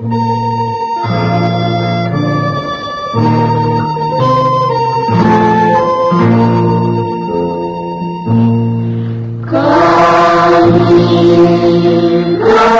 Come you.